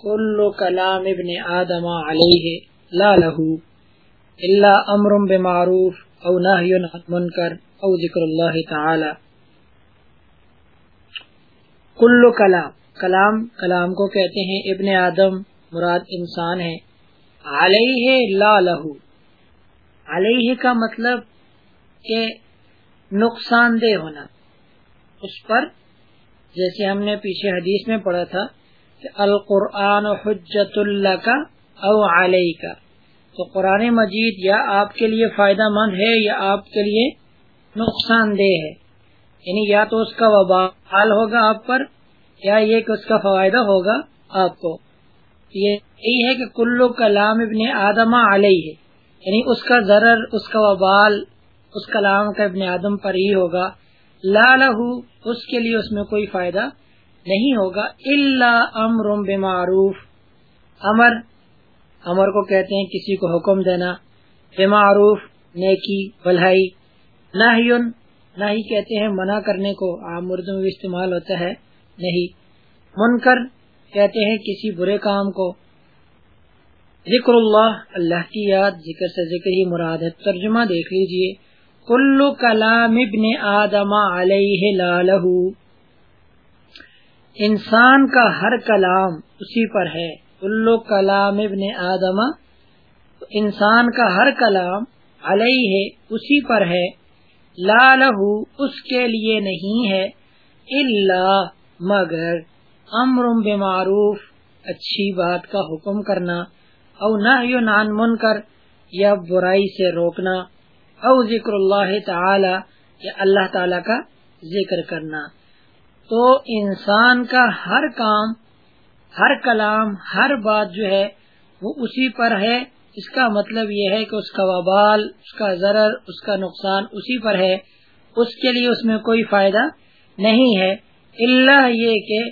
کل کلام ابن آدم علیہ لا لہو الا امر بمعروف او نهی عن منکر او ذکر اللہ تعالی کل کلام کلام کلام کو کہتے ہیں ابن آدم، مراد انسان ہے. علیہ لا لہو علیہ کا مطلب کہ نقصان دہ ہونا. اس پر جیسے ہم نے پیچھے حدیث میں پڑھا تھا القرآن حجت اللہ کا او علیہ کا تو قرآن مجید یا آپ کے لیے فائدہ مند ہے یا آپ کے لیے نقصان دہ ہے۔ یعنی یا تو اس کا وبال ہوگا آپ پر یا یہ کہ اس کا فائدہ ہوگا آپ کو۔ یہی ہے کہ کلو کلام ابن آدم علیہ ہے یعنی اس کا ضرر، اس کا وبال، اس کلام کا ابن آدم پر ہی ہوگا۔ لالہ اس کے لیے اس میں کوئی فائدہ نہیں ہوگا اللہ امر بمعروف۔ امر امر کو کہتے ہیں کسی کو حکم دینا۔ بمعروف، نیکی بلائی نہ ہی کہتے ہیں منع کرنے کو۔ عام اردو میں استعمال ہوتا ہے، نہیں۔ منکر کہتے ہیں کسی برے کام کو۔ ذکر اللہ اللہ کی یاد، ذکر سے ذکر ہی مراد ہے۔ ترجمہ دیکھ لیجیے۔ کلو کلام ابن آدم علیہ لالہ انسان کا ہر کلام اسی پر ہے۔ کلو کلام ابن آدم، انسان کا ہر کلام علیہ اسی پر ہے۔ لا لہو اس کے لیے نہیں ہے۔ اللہ مگر، امر بمعروف، اچھی بات کا حکم کرنا۔ او نہ نان من کر یا برائی سے روکنا۔ او ذکر اللہ تعالی، یا اللہ تعالی کا ذکر کرنا۔ تو انسان کا ہر کام، ہر کلام، ہر بات جو ہے، وہ اسی پر ہے۔ اس کا مطلب یہ ہے کہ اس کا وبال، اس کا ضرر، اس کا نقصان اسی پر ہے۔ اس کے لیے اس میں کوئی فائدہ نہیں ہے۔ اللہ یہ کہ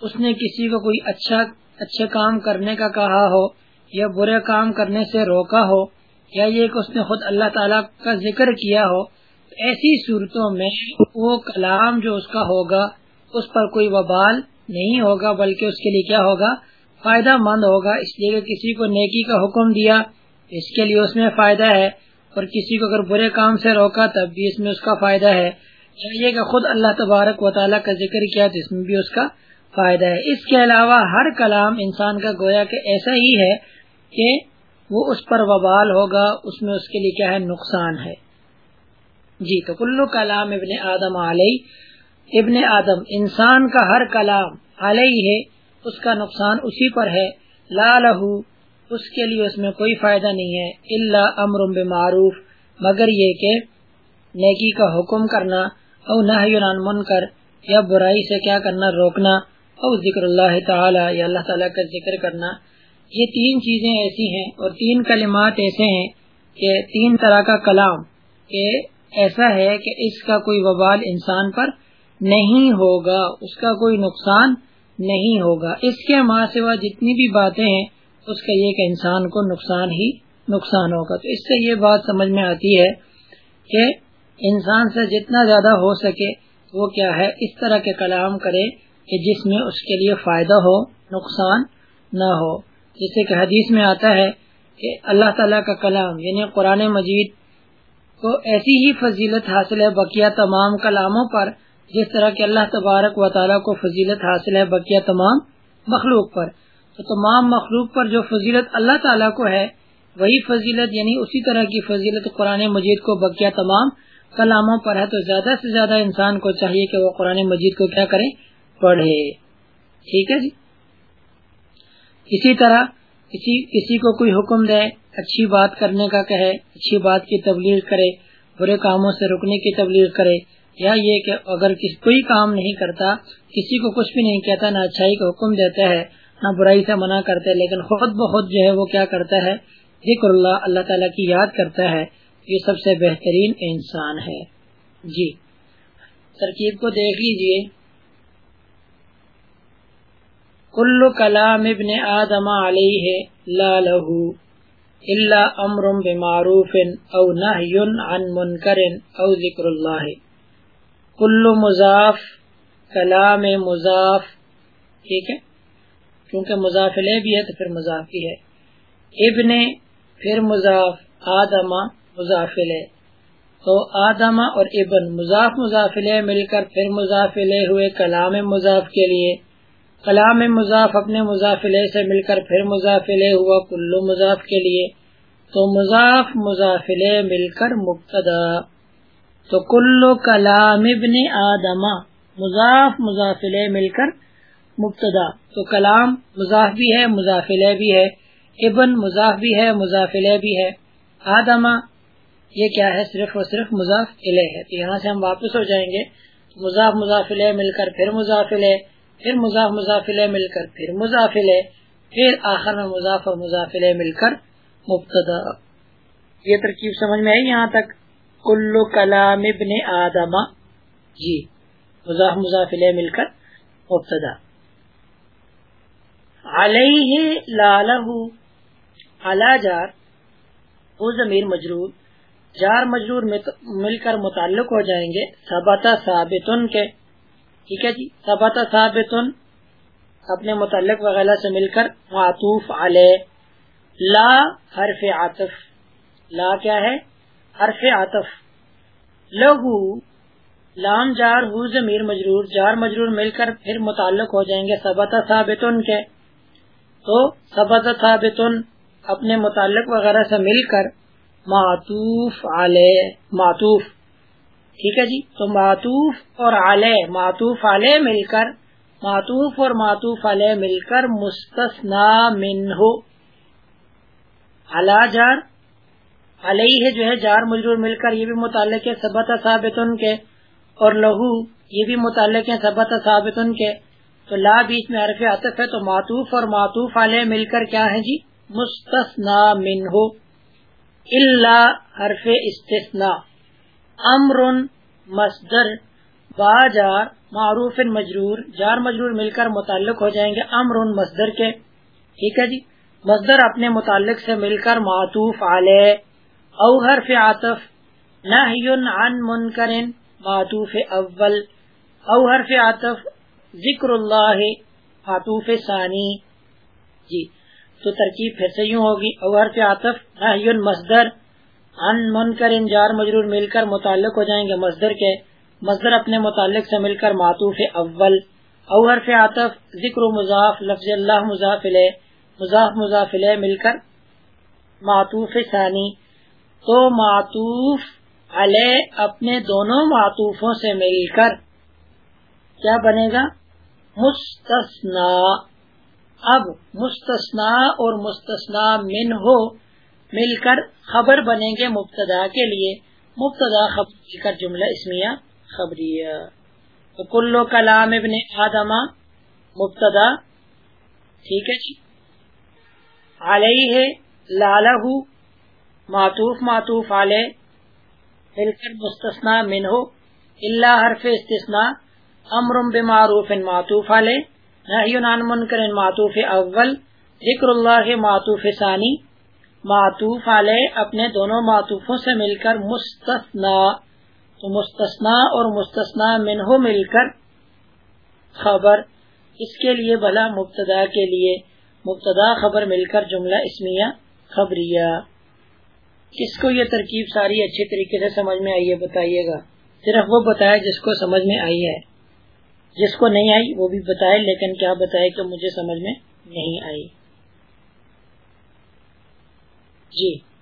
اس نے کسی کو کوئی اچھا اچھے کام کرنے کا کہا ہو یا برے کام کرنے سے روکا ہو یا یہ کہ اس نے خود اللہ تعالی کا ذکر کیا ہو، ایسی صورتوں میں وہ کلام جو اس کا ہوگا اس پر کوئی وبال نہیں ہوگا، بلکہ اس کے لیے کیا ہوگا؟ فائدہ مند ہوگا۔ اس لیے کہ کسی کو نیکی کا حکم دیا، اس کے لیے اس میں فائدہ ہے۔ اور کسی کو اگر برے کام سے روکا، تب بھی اس میں اس کا فائدہ ہے۔ یہ کہ خود اللہ تبارک و تعالیٰ کا ذکر کیا، جس میں بھی اس کا فائدہ ہے۔ اس کے علاوہ ہر کلام انسان کا گویا کہ ایسا ہی ہے کہ وہ اس پر وبال ہوگا، اس میں اس کے لیے کیا ہے؟ نقصان ہے۔ جی تو کلو کلام ابن آدم علیہ ابن آدم، انسان کا ہر کلام علیہ ہے، اس کا نقصان اسی پر ہے۔ لا لہو اس کے لیے اس میں کوئی فائدہ نہیں ہے۔ اللہ امر معروف مگر یہ کہ نیکی کا حکم کرنا، او نہ من کر یا برائی سے کیا کرنا، روکنا، او ذکر اللہ تعالی، یا اللہ تعالیٰ کا ذکر کرنا۔ یہ تین چیزیں ایسی ہیں اور تین کلمات ایسے ہیں کہ تین طرح کا کلام کہ ایسا ہے کہ اس کا کوئی وبال انسان پر نہیں ہوگا، اس کا کوئی نقصان نہیں ہوگا۔ اس کے ماں سوا جتنی بھی باتیں ہیں، اس کا یہ کہ انسان کو نقصان ہی نقصان ہوگا۔ تو اس سے یہ بات سمجھ میں آتی ہے کہ انسان سے جتنا زیادہ ہو سکے، وہ کیا ہے، اس طرح کے کلام کرے کہ جس میں اس کے لیے فائدہ ہو، نقصان نہ ہو۔ جیسے کہ حدیث میں آتا ہے کہ اللہ تعالیٰ کا کلام یعنی قرآن مجید کو ایسی ہی فضیلت حاصل ہے، بقیہ تمام کلاموں پر جس طرح کہ اللہ تبارک و تعالیٰ کو فضیلت حاصل ہے بقیہ تمام مخلوق پر۔ تو تمام مخلوق پر جو فضیلت اللہ تعالیٰ کو ہے، وہی فضیلت یعنی اسی طرح کی فضیلت قرآن مجید کو بقیہ تمام کلاموں پر ہے، تو زیادہ سے زیادہ انسان کو چاہیے کہ وہ قرآن مجید کو کیا کرے؟ پڑھے۔ ٹھیک ہے جی؟ اسی طرح کسی کسی کو کوئی حکم دے، اچھی بات کرنے کا کہے، اچھی بات کی تبلیغ کرے، برے کاموں سے رکنے کی تبلیغ کرے یا یہ کہ اگر کوئی کام نہیں کرتا، کسی کو کچھ بھی نہیں کہتا، نہ اچھائی کا حکم دیتا ہے، نہ برائی سے منع کرتا ہے، لیکن خود بخود جو ہے وہ کیا کرتا ہے؟ ذکر اللہ اللہ تعالیٰ کی یاد کرتا ہے۔ یہ سب سے بہترین انسان ہے۔ جی۔ ترکیب کو دیکھ لیجیے۔ کل کلام ابن آدم علیہ لا لہو اللہ امر بمعروف او نہی عن منکر او ذکر اللہ۔ کل مضاف، کلام مضاف، ٹھیک ہے؟ چونکہ مضافل بھی ہے تو پھر مضاف بھی ہے۔ ابن، پھر مضاف آدما مضافل تو آدما اور ابن، مضاف مضافل مل کر پھر مضافل ہوئے کلام مضاف کے لیے۔ کلام مضاف اپنے مضافلے سے مل کر پھر مضافلے ہوا کلو مضاف کے لیے۔ تو مضاف مضافلے مل کر مبتدا۔ تو کلو کلام ابن آدما مضاف مضافلے مل کر مبتدا۔ تو کلام مضاف بھی ہے مضافلے بھی ہے۔ ابن مضاف بھی ہے مضافلے بھی ہے۔ آدما یہ کیا ہے؟ صرف اور صرف مضاف علیہ ہے۔ تو یہاں سے ہم واپس ہو جائیں گے۔ مضاف مضافلے مل کر پھر مضافلے پھر مضاف مضافلے مل کر پھر مضافلے پھر آخر میں مضاف اور مضافلے مل کر مبتدا۔ یہ ترکیب سمجھ میں آئی یہاں تک؟ کلو کلام ابن آدما جی مضاف مضافلے مل کر مبتدا. علیہ لالہ، علا جار، وہ ضمیر مجرور. جار مجرور مل کر متعلق ہو جائیں گے. سبتا ثابتن کے. ٹھیک ہے جی؟ سبتا ثابتن اپنے متعلق وغیرہ سے مل کر معطوف علیہ. لا حرف عطف. لا کیا ہے؟ حرف عطف. لہو، لام، جار، ہو، ضمیر، مجرور، جار، مجرور مل کر پھر متعلق ہو جائیں گے سبتا ثابتن کے. تو سبتا ثابتن اپنے متعلق وغیرہ سے مل کر معطوف علیہ معطوف. ٹھیک ہے جی؟ تو معطوف اور علیہ معطوف علیہ مل کر، معطوف اور معطوف علیہ مل کر مستثنا من ہو جار علیہ جو ہے جار مجرور مل کر یہ بھی متعلق ہے سبت ثابتن کے، اور لہو یہ بھی متعلق ہے سبت ثابت ان کے۔ تو لا بیچ میں عرف عطف ہے، تو معطوف اور معطوف علیہ مل کر کیا ہے جی؟ مستثنا من ہو اللہ حرف استثنا امر مصدر۔ با جار معروف مجرور۔ جار مجرور مل کر متعلق ہو جائیں گے امر مصدر کے۔ ٹھیک ہے جی؟ مصدر اپنے متعلق سے مل کر معطوف علیہ۔ او حرف عطف نہی عن منکرن معطوف اول. او حرف عطف ذکر اللہ معطوف ثانی. جی تو ترکیب پھر سے یوں ہوگی. او حرف عطف نحی مصدر ان منکر انجار مجرور مل کر متعلق ہو جائیں گے مصدر کے. مصدر اپنے متعلق سے مل کر معطوف اول. او حرف عطف ذکر مضاف، لفظ اللہ مضاف لے مضاف مضاف لے مل کر معطوف ثانی. تو معطوف علیہ اپنے دونوں معطوفوں سے مل کر کیا بنے گا؟ مستثنا اب مستثنا اور مستثنا من ہو مل کر خبر بنیں گے مبتدا کے لیے۔ مبتدا خبر کر جملہ اسمیہ خبریہ۔ تو کلو کلام ابن آدما مبتدا۔ ٹھیک ہے جی۔ علیہ لالہ معطوف معطوف علیہ مل کر مستثنا من ہو اللہ حرف استثناء امر بمعروف معطوف علیہ نہی عن منکر معطوف اول، ذکر اللہ معطوف ثانی، معطوف علیہ اپنے دونوں معطوفوں سے مل کر مستثنا تو مستثنا اور مستثنا منہ مل کر خبر اس کے لیے بلا مبتدا کے لیے مبتدا خبر مل کر جملہ اسمیہ خبریہ۔ کس کو یہ ترکیب ساری اچھے طریقے سے سمجھ میں آئی ہے بتائیے گا؟ صرف وہ بتائے جس کو سمجھ میں آئی ہے۔ جس کو نہیں آئی، وہ بھی بتائے، لیکن کیا بتائے کہ مجھے سمجھ میں نہیں آئی۔ جی۔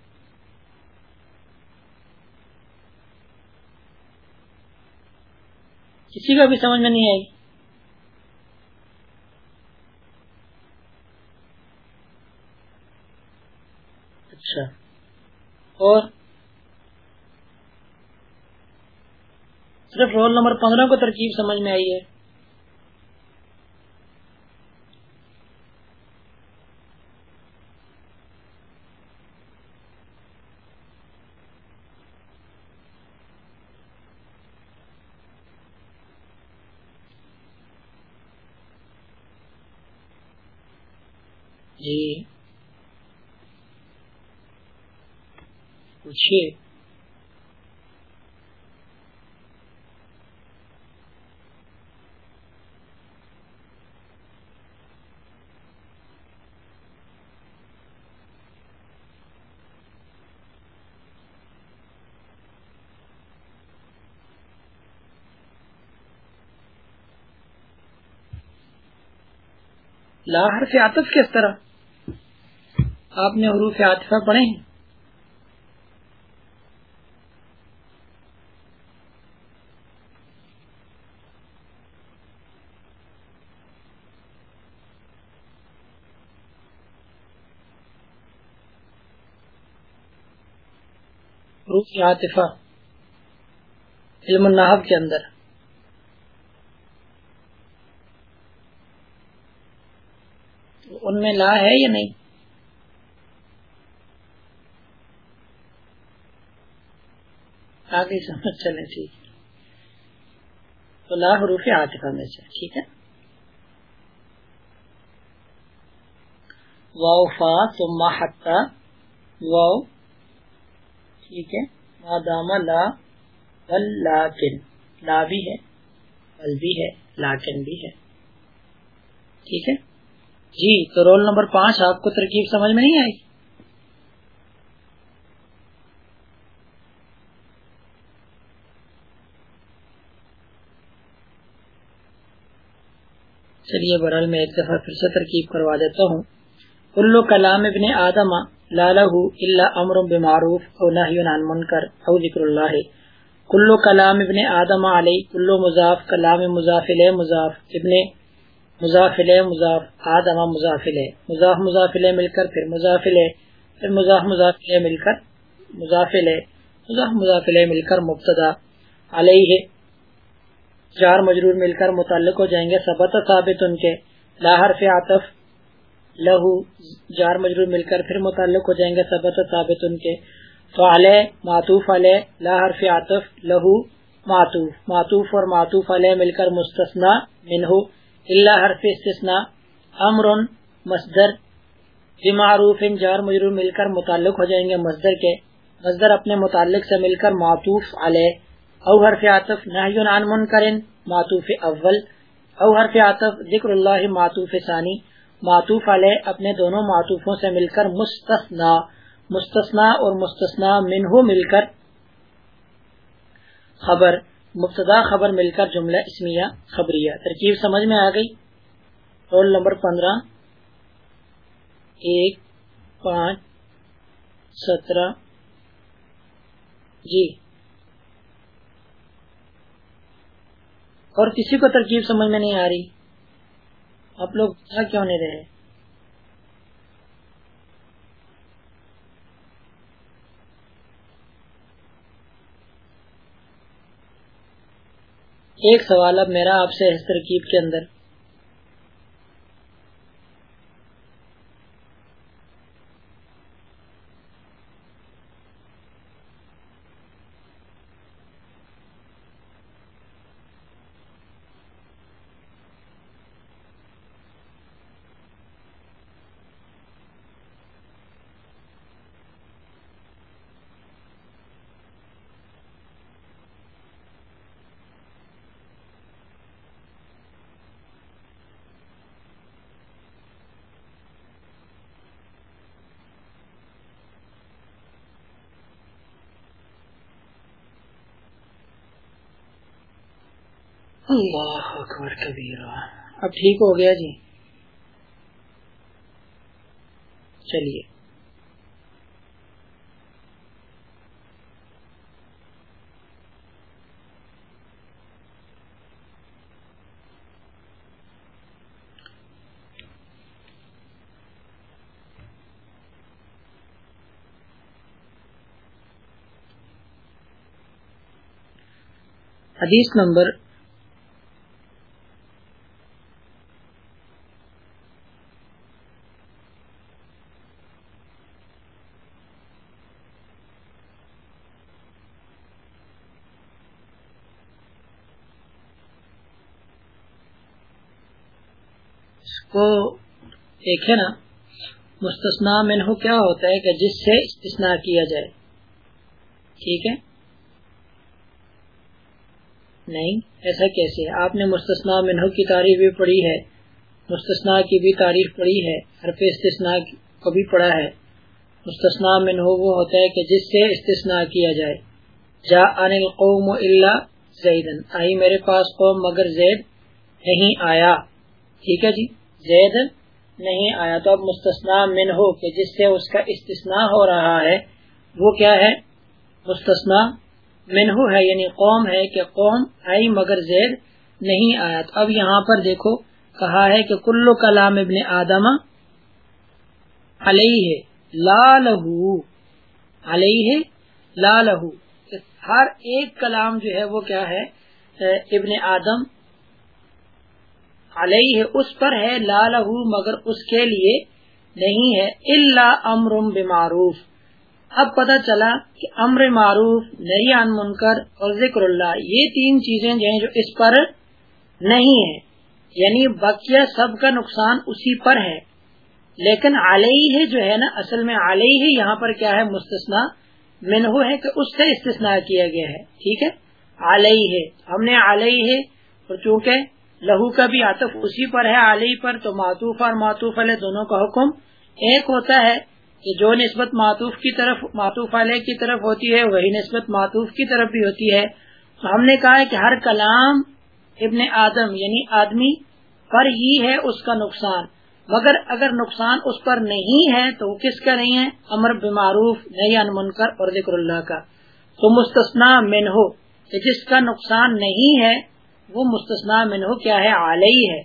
کسی کو بھی سمجھ میں نہیں آئی اچھا اور صرف رول نمبر پندرہ کو ترکیب سمجھ میں آئی ہے۔ چھ۔ لا حرف عطف کس طرح؟ آپ نے حروف عاطفہ پڑھے ہیں؟ حروف عاطفہ، علم النحب کے اندر۔ ان میں لا ہے یا نہیں؟ آگے سمجھ چلے ٹھیک۔ تو لا حروف عاطفہ میں سے، ٹھیک ہے؟ واؤ فا ثم حتا واؤ ٹھیک ہے؟ مادام لا، بل لاکن، لا بھی ہے، بل بھی ہے، لاکن بھی ہے۔ ٹھیک ہے؟ جی تو رول نمبر پانچ آپ کو ترکیب سمجھ میں نہیں آئی؟ چلیے، برحال میں ایک دفعہ پھر سے ترکیب کروا دیتا ہوں۔ کلو کلام ابن آدم لالہ اللہ امر بمعروف او نحی عن منکر او ذکر اللہ کلو کلام ابن آدم علیہ کلو مضاف کلام مضافل مضاف. ابن مضافل مضاف، آدم مضافل مضاف مضافل مل کر پھر مضافل پھر مضاف مضافل مل کر مضافل مضاف مضافل مل کر مبتدا. علیہ چار مجرور مل کر متعلق ہو جائیں گے سبت ثابت ان کے. لاہر فی عطف لہو، جار مجرور مل کر پھر متعلق ہو جائیں گے سبت ثابت ان کے۔ تو علیہ، معطوف علیہ، لا حرف عطف، لہو، معطوف۔ معطوف اور معطوف علیہ مل کر مستثنا منہ اللہ حرف استثناء امر، مصدر۔ بمعروف جار مجرور مل کر متعلق ہو جائیں گے مصدر کے۔ مصدر اپنے متعلق سے مل کر معطوف علیہ۔ او حرف عطف نحی عن منکر، معطوف اول۔ او حرف عطف، ذکر اللہ معطوف ثانی۔ معطوف علیہ اپنے دونوں معطوفوں سے مل کر مستثنا مستثنا اور مستثنا منہ مل کر خبر، مبتدا خبر مل کر جملہ اسمیہ خبریہ۔ ترکیب سمجھ میں آ گئی؟ رول نمبر پندرہ، ایک، پانچ، سترہ جی۔ اور کسی کو ترکیب سمجھ میں نہیں آ رہی؟ آپ لوگ کیوں نہیں رہے؟ ایک سوال اب میرا آپ سے اس ترکیب کے اندر۔ اللہ اکبر کبیرہ۔ اب ٹھیک ہو گیا جی۔ چلیے۔ حدیث نمبر کو دیکھے نا مستثنا منہ کیا ہوتا ہے کہ جس سے استثناء کیا جائے؟ ٹھیک ہے؟ نہیں، ایسا کیسے؟ آپ نے مستثنا منہ کی تعریف بھی پڑھی ہے مستثنا کی بھی تعریف پڑھی ہے، حرف استثناء کو بھی پڑھا ہے۔ مستثنا منہ وہ ہوتا ہے کہ جس سے استثناء کیا جائے۔ جا ان القوم الا زیدن۔ آئی میرے پاس قوم مگر زید نہیں آیا۔ ٹھیک ہے جی؟ زید نہیں آیا تو اب مستثنا من ہو کہ جس سے اس کا استثناء ہو رہا ہے، وہ کیا ہے؟ مستثنا منہو ہے یعنی قوم ہے کہ قوم آئی مگر زید نہیں آیا۔ تو اب یہاں پر دیکھو، کہا ہے کہ کلو کلام ابن آدم علیہ لا لہو، علیہ لا لہو۔ ہر ایک کلام جو ہے وہ کیا ہے؟ ابن آدم علیہ، اس پر ہے، لا لہو، مگر اس کے لیے نہیں ہے اللہ امرم بمعروف۔ اب پتہ چلا کہ امر معروف نئی ان منکر اور ذکر اللہ، یہ تین چیزیں جو ہیں جو اس پر نہیں ہیں۔ یعنی بقیہ سب کا نقصان اسی پر ہے۔ لیکن علیہ جو ہے نا، اصل میں علیہ یہاں پر کیا ہے مستثنا منہو ہے کہ اس سے استثناء کیا گیا ہے۔ ٹھیک ہے؟ علیہ، ہم نے علیہ اور چونکہ لہو کا بھی عطف اسی پر ہے علیہ پر، تو معطوف اور معطوف علیہ دونوں کا حکم ایک ہوتا ہے کہ جو نسبت معطوف کی طرف، معطوف علیہ کی طرف ہوتی ہے، وہی نسبت معطوف کی طرف بھی ہوتی ہے۔ تو ہم نے کہا ہے کہ ہر کلام ابن آدم یعنی آدمی پر ہی ہے، اس کا نقصان۔ مگر اگر نقصان اس پر نہیں ہے، تو وہ کس کا نہیں ہے؟ امر بمعروف نہیں ان منکر اور ذکر اللہ کا۔ تو مستثنا من ہو جس کا نقصان نہیں ہے وہ مستثنا من کیا ہے علیہ ہے۔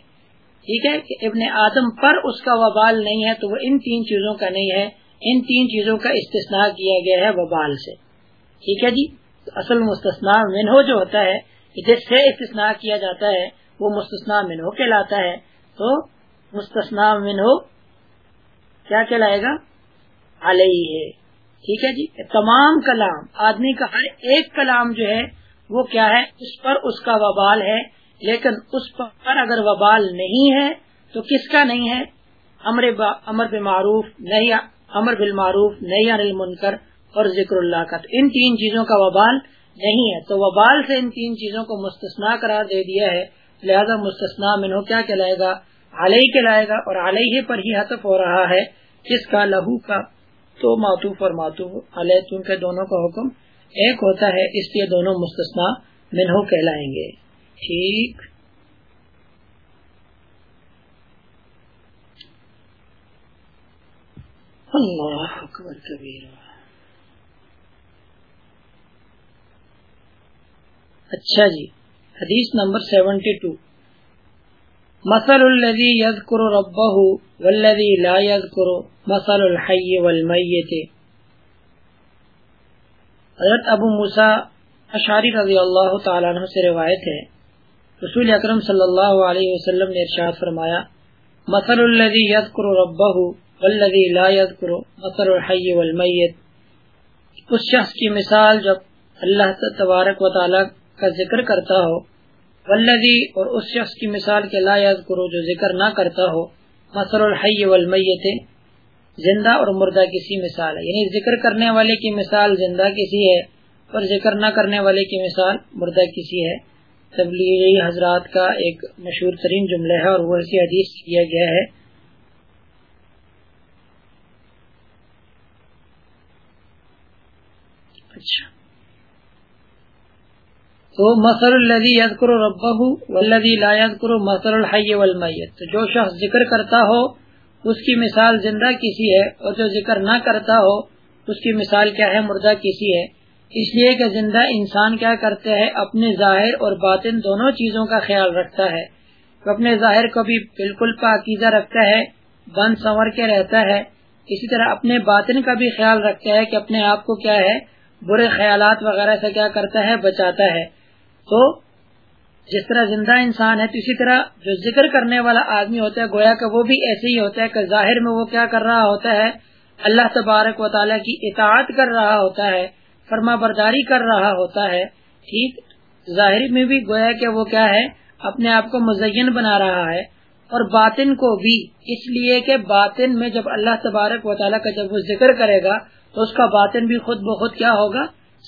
ٹھیک ہے کہ ابن آدم پر اس کا وبال نہیں ہے، تو وہ ان تین چیزوں کا نہیں ہے۔ ان تین چیزوں کا استثناء کیا گیا ہے وبال سے۔ ٹھیک ہے جی؟ اصل مستثنا منہو جو ہوتا ہے جس سے استثناء کیا جاتا ہے، وہ مستثنا منہو کہلاتا ہے۔ تو مستثنا منہو کیا کہلائے گا؟ علیہ ٹھیک ہے جی؟ تمام کلام، آدمی کا ہر ایک کلام جو ہے وہ کیا ہے؟ اس پر اس کا وبال ہے، لیکن اس پر اگر وبال نہیں ہے تو کس کا نہیں ہے؟ امر امر معروف نہیں امر بالمعروف نہیں انل منکر اور ذکر اللہ کا۔ تو ان تین چیزوں کا وبال نہیں ہے۔ تو وبال سے ان تین چیزوں کو مستثنا قرار دے دیا ہے۔ لہذا مستثنا منو کیا کہلائے گا؟ علیہ کہلائے گا اور علیہ پر ہی حطف ہو رہا ہے۔ کس کا؟ لہو کا۔ تو ماتوف اور ماتوف علیہ، چونکہ دونوں کا حکم ایک ہوتا ہے، اس لیے دونوں مستثنا منہو کہلائیں گے۔ ٹھیک۔ اللہ اکبر کبیر اچھا جی حدیث نمبر سیونٹی ٹو۔ مسل الذي يذكر ربه والذي لا يذكر مسل الحي والميت حضرت ابو موسا اشاری رضی اللہ تعالیٰ عنہ سے روایت ہے۔ رسول اکرم صلی اللہ علیہ وسلم نے ارشاد فرمایا مسل الذي يذكر ربه والذی لا يذكر مثل الحي والمیت اس شخص کی مثال جب اللہ تبارک و تعالی کا ذکر کرتا ہو، والذی اور اس شخص کی مثال کے لا يذكر جو ذکر نہ کرتا ہو، مثل الحي والمیت زندہ اور مردہ کسی مثال ہے۔ یعنی ذکر کرنے والے کی مثال زندہ کسی ہے اور ذکر نہ کرنے والے کی مثال مردہ کسی ہے۔ تبلیغی حضرات کا ایک مشہور ترین جملہ ہے اور وہ اسی حدیث کیا گیا ہے۔ اچھا۔ تو مسر الذي يذكر ربه والذي لا يذكر مسر الحي والميت تو جو شخص ذکر کرتا ہو اس کی مثال زندہ کسی ہے اور جو ذکر نہ کرتا ہو اس کی مثال کیا ہے؟ مردہ کسی ہے۔ اس لیے کہ زندہ انسان کیا کرتا ہے اپنے ظاہر اور باطن دونوں چیزوں کا خیال رکھتا ہے۔ وہ اپنے ظاہر کو بھی بالکل پاکیزہ رکھتا ہے، بند سنور کے رہتا ہے۔ اسی طرح اپنے باطن کا بھی خیال رکھتا ہے کہ اپنے آپ کو کیا ہے؟ برے خیالات وغیرہ سے کیا کرتا ہے؟ بچاتا ہے۔ تو جس طرح زندہ انسان ہے، تو اسی طرح جو ذکر کرنے والا آدمی ہوتا ہے، گویا کہ وہ بھی ایسے ہی ہوتا ہے کہ ظاہر میں وہ کیا کر رہا ہوتا ہے؟ اللہ تبارک و تعالیٰ کی اطاعت کر رہا ہوتا ہے، فرما برداری کر رہا ہوتا ہے۔ ٹھیک، ظاہر میں بھی گویا کہ وہ کیا ہے؟ اپنے آپ کو مزین بنا رہا ہے۔ اور باطن کو بھی، اس لیے کہ باطن میں جب اللہ تبارک و تعالیٰ کا جب وہ ذکر کرے گا، تو اس کا باطن بھی خود بخود کیا ہوگا؟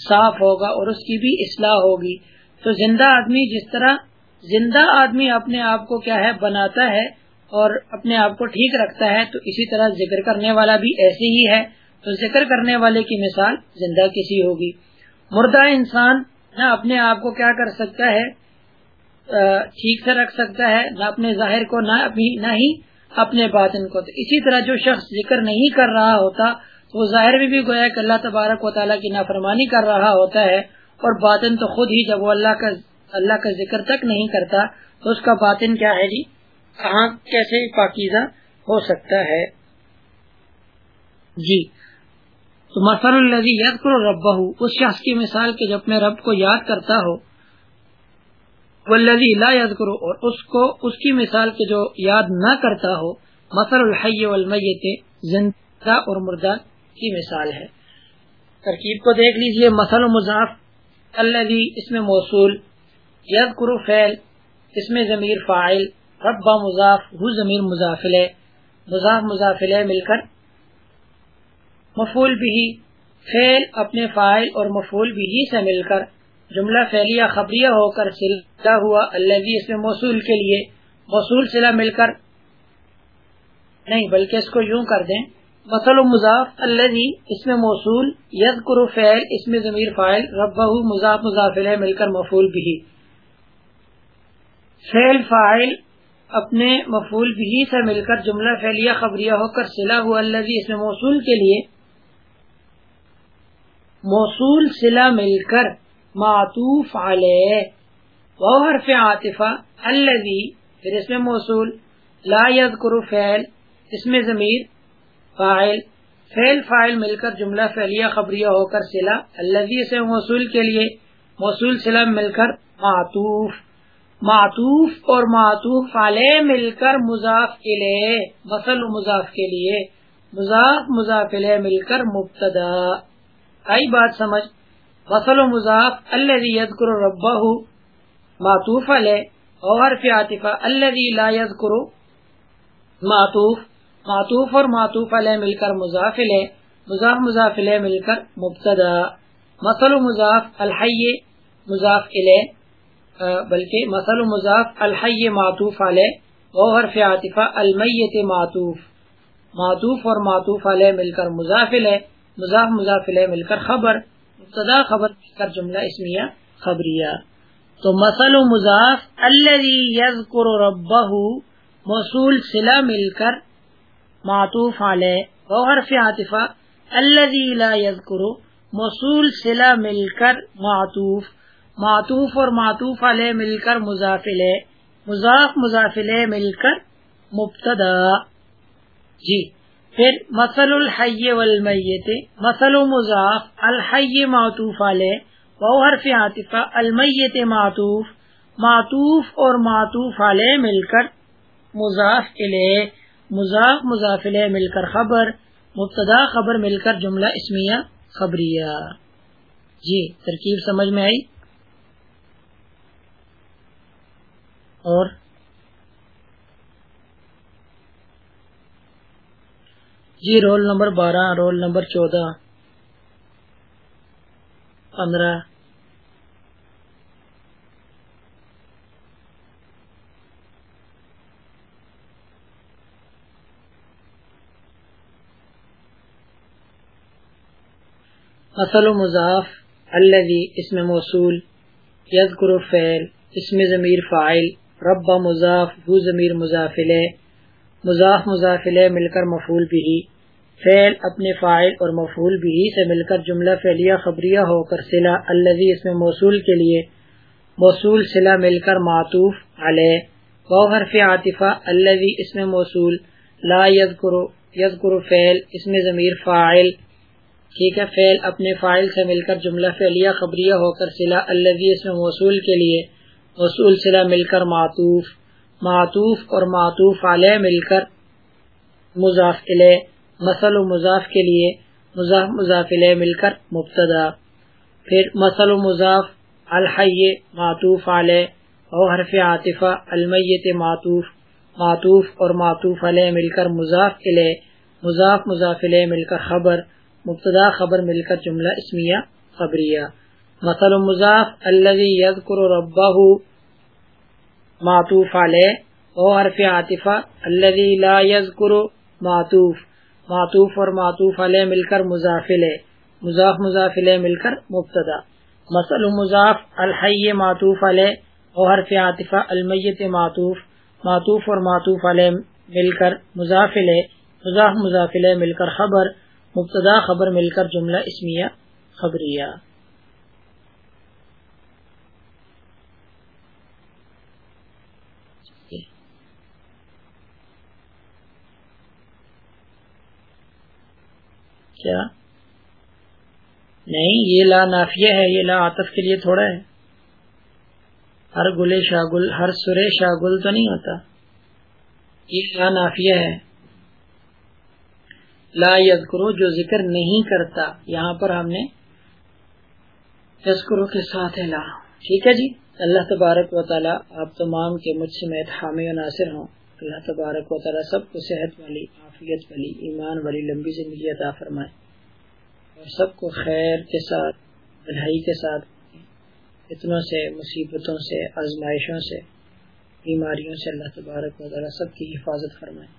صاف ہوگا اور اس کی بھی اصلاح ہوگی۔ تو زندہ آدمی جس طرح زندہ آدمی اپنے آپ کو کیا ہے، بناتا ہے اور اپنے آپ کو ٹھیک رکھتا ہے، تو اسی طرح ذکر کرنے والا بھی ایسے ہی ہے۔ تو ذکر کرنے والے کی مثال زندہ کسی ہوگی۔ مردہ انسان نہ اپنے آپ کو کیا کر سکتا ہے ٹھیک سے رکھ سکتا ہے، نہ اپنے ظاہر کو، نہ ہی اپنے باطن کو۔ تو اسی طرح جو شخص ذکر نہیں کر رہا ہوتا تو وہ ظاہر میں بھی گویا کہ اللہ تبارک و تعالیٰ کی نافرمانی کر رہا ہوتا ہے۔ اور باطن تو خود ہی جب وہ اللہ کا اللہ کا ذکر تک نہیں کرتا، تو اس کا باطن کیا ہے جی؟ کہاں کیسے پاکیزہ ہو سکتا ہے؟ جی۔ تو مسل الزی یاد کرو ربا اس شخص کی مثال کے جب میں رب کو یاد کرتا ہو، والذی لا یاد کرو اور اس کو اس کی مثال کے جو یاد نہ کرتا ہو مسل الحی والمیت، زندہ اور مردہ کی مثال ہے۔ ترکیب کو دیکھ لیجیے مسل مضاف الذی اس میں موصول ید کرو فیل اس میں ضمیر فائل ربا مضاف ہو ضمیر مضافل، مضاف مضافل مل کر مفول بھی فیل اپنے فائل اور مفول بھی سے مل کر، جملہ فیلیا خبریہ ہو کر سلا ہوا اللہ اس میں موصول کے لیے، موصول سلا مل کر، نہیں، بلکہ اس کو یوں کر دیں۔ مسل و مضاف اللہ اس میں موصول ید کرو فیل اس میں ضمیر فائل ربا مضاف مضافل مل کر مفول بھی فیل فائل اپنے مفول بھی سے مل کر جملہ فیلیا خبریہ ہو کر سلا ہوا اللہ اس میں موصول کے لیے موصول سلا مل کر معطوف علیہ وہ حرف عاطفہ الذي پھر اس میں موصول، لا يذكر فعل، اس میں ضمیر فاعل، فعل فاعل مل کر جملہ فعلیہ خبریہ ہو کر سلا الذي سے موصول کے لیے موصول سلا مل کر معطوف معطوف اور معطوف علیہ مل کر مضاف الیہ، مثل مضاف کے لیے، مضاف مضاف الیہ مل کر مبتدا۔ آئی بات سمجھ وصل و مضاف اللہ یذکر ربہ معطوف علیہ، اور فی عاطفہ، الذی لا یذکر معطوف۔ معطوف اور معطوف علیہ مل کر مضاف مضاف مضاف مل کر مبتدا۔ مثل مضاف الحی مضاف علیہ بلکہ مثل مضاف الحی معطوف علیہ اور فی عاطفہ المیت معطوف۔ معطوف اور معطوف علیہ مل کر مضاف علیہ مضاف مضاف علیہ مل کر خبر، مبتدا خبر کر جملہ اسمیہ خبریہ۔ تو مسل مضاف الذي يذكر ربه موصول صلہ مل کر معطوف علیہ. و حرف عاطفہ. الذي لا يذكر موصول صلہ مل کر معطوف. معطوف اور معطوف علیہ مل کر مضاف علیہ مضاف مضاف مل کر مبتدا. جی. پھر مسل الحی والمیت مسل مضاف، الحی معطوف علیہ. حرف عاطفہ، المیت معطوف. معطوف اور معطوف علیہ مل کر مضاف علیہ مضاف مضاف علیہ مل کر خبر، مبتدا خبر مل کر جملہ اسمیہ خبریہ۔ جی ترکیب سمجھ میں آئی؟ اور؟ جی رول نمبر بارہ، رول نمبر چودہ، پندرہ۔ اصل و مضاف الذي اس میں موصول یذکر فعل اس میں ضمیر فائل رب مضاف ہو ضمیر مضافلہ مضاف مضافل مل کر مفول بھی فعل اپنے فائل اور مفول بھی سے مل کر جملہ فعلیہ خبریہ ہو کر سلا الذي اس میں موصول کے لیے، موصول سلا مل کر معطوف علیہ و حرف عاطفہ، الذي اس میں موصول، لا یذکر یذکر فعل اس میں ضمیر فاعل ٹھیک ہے، فعل اپنے فائل سے مل کر جملہ فعلیہ خبریہ ہو کر سلا الذي اس میں موصول کے لیے موصول سلا مل کر معطوف معطوف اور معطوف علیہ مل کر مضاف علیہ مسل و مضاف کے لیے مضاف مضاف علیہ مل کر مبتدا۔ پھر مسل و مضاف الحی معطوف علیہ اور حرف عاطفہ المیت معطوف معطوف اور معطوف علیہ مل کر مضاف علیہ مضاف مضاف علیہ مل کر خبر۔ مبتدا خبر مل کر جملہ اسمیہ خبریہ۔ مسل و مضاف الذي يذكر ربه معطوف علیہ، او حرف عاطفہ الذي لا يذكر معطوف معطوف اور معطوف علیہ مل کر مضافل مضاف مضافل مل کر مبتدا۔ مسل مضاف، الحی معطوف علیہ، او حرف عاطفہ، المیت معطوف معطوف اور معطوف علیہ مل کر مضافل مضاف مضافل مل کر خبر۔ مبتدا خبر مل کر جملہ اسمیہ خبریہ۔ کیا؟ نہیں، یہ لا نافیہ ہے، یہ لا عطف کے لیے تھوڑا ہے۔ ہر گلے شاگل، ہر سرے شاگل تو نہیں ہوتا۔ یہ لا نافیہ ہے۔ لا یذکرو، جو ذکر نہیں کرتا۔ یہاں پر ہم نے یذکرو کے ساتھ ہے لا ٹھیک ہے جی؟ اللہ تبارک و تعالی آپ تمام کے مجھ سے حامی و ناصر ہوں۔ اللہ تبارک و تعالی سب کو صحت والی، عافیت والی، ایمان والی، لمبی زندگی عطا فرمائے۔ اور سب کو خیر کے ساتھ، بھلائی کے ساتھ اتنوں سے، مصیبتوں سے، آزمائشوں سے، بیماریوں سے اللہ تبارک و تعالیٰ سب کی حفاظت فرمائے۔